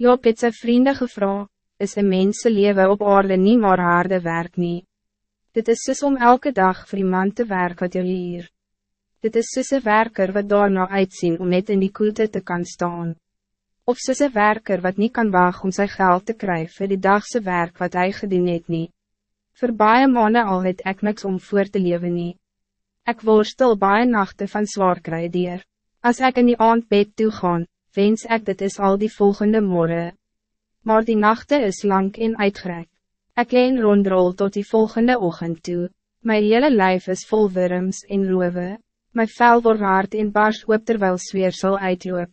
Job het sy vrienden gevra, is een mense leven op aarde nie maar harde werk nie. Dit is soos om elke dag vir die man te werk wat jy hier. Dit is soos een werker wat daarna uitzien om net in die koelte te kan staan. Of soos een werker wat niet kan waag om zijn geld te krijgen vir die dagse werk wat hij gedoen het nie. Voor baie maanden al het ek niks om voor te leven nie. Ek worstel baie nachten van zwaar kry dier. As ek in die aand bed toe gaan, wens ek dit is al die volgende morgen. Maar die nachten is lang en uitgerek. Ek leen rondrol tot die volgende ochtend toe. My hele lijf is vol wurms en roewe. My vel word hard en bars hoop terwijl sweer sal uitloop.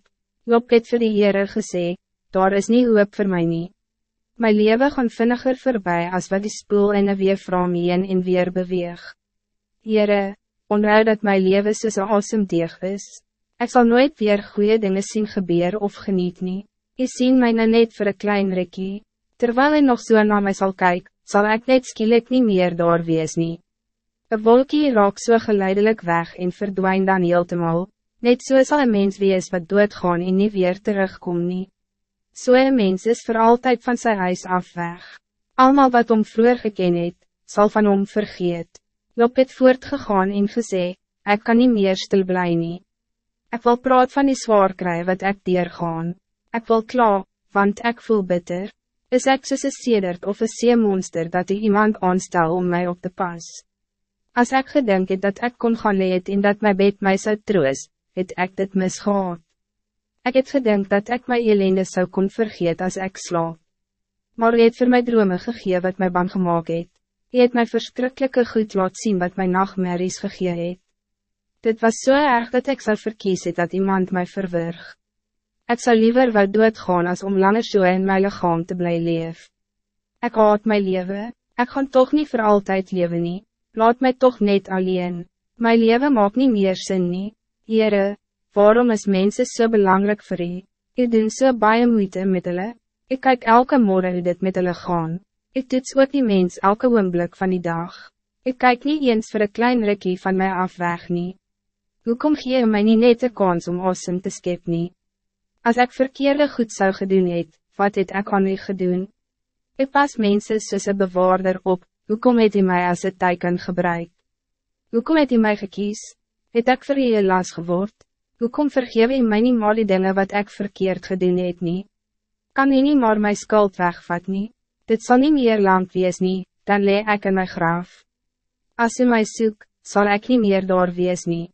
Job het vir die Heere gesê, daar is nie hoop vir my nie. My leven gaan vinniger voorbij als wat die spoel in een weefraam heen en weer beweeg. Heere, onthou dat my leven soos een awesome deeg is. Ik zal nooit weer goede dingen zien gebeuren of geniet nie. Je sien my nou net voor een klein rikkie. Terwijl hij nog zo so naar mij zal kijken, zal ik net skielik niet meer daar wees nie. Een wolkie raak so geleidelijk weg en verdwijnt dan heeltemal, net so sal een mens wees wat doodgaan en nie weer terugkom nie. So een mens is voor altijd van zijn huis af weg. Almal wat om vroeger geken het, sal van hom vergeet. Job het voortgegaan en gesê, ik kan niet meer stil bly nie. Ek wil praat van die zwaar kry wat ek deurgaan. Ek wil kla, want ik voel bitter. Is ek soos een sedert of een seemonster dat die iemand aanstel om mij op te pas? Als ik gedink het dat ik kon gaan leed en dat mijn bed mij zou troos, het ik dit misgaat. Ik het gedink dat ik mijn ellende zou kon vergeet als ik slaap. Maar je het voor mij dromen gegeven wat mij bang gemaakt het. Je het mij verschrikkelijke goed laat zien wat mijn nachtmerries gegeven het. Dit was zo so erg dat ik zou verkiezen dat iemand mij verwerg. Ik zou liever wel doodgaan als om langer zo in mijn lichaam te blijven leven. Ik haat mijn leven, ik ga toch niet voor altijd leven niet laat mij toch net alleen. Mijn leven maakt niet meer zin nie. Heere, waarom is mensen zo so belangrijk voor u? Ik doe zo so baie moeite met hulle. Ik kijk elke morgen hoe dit met hulle gaan. Ik doe ook die mens elke oomblik van die dag. Ik kijk niet eens voor een klein rikkie van mij af weg nie. Hoe kom je mij niet net de kans om awesome te skep nie? Als ik verkeerde goed zou gedoen het, wat het ik aan u gedoen? Ik pas mensen soos een bewaarder op, Hoekom het hy my as een teiken gebruik? Hoekom het hy my gekies? Het ek vir jy las geword? Hoekom vergewe hy my nie maar die dinge wat ik verkeerd gedoen het nie? Kan hy nie maar my skuld wegvat nie? Dit zal niet meer lang wees nie, dan lee ek in my graaf. Als hy my soek, zal ik niet meer daar wees nie.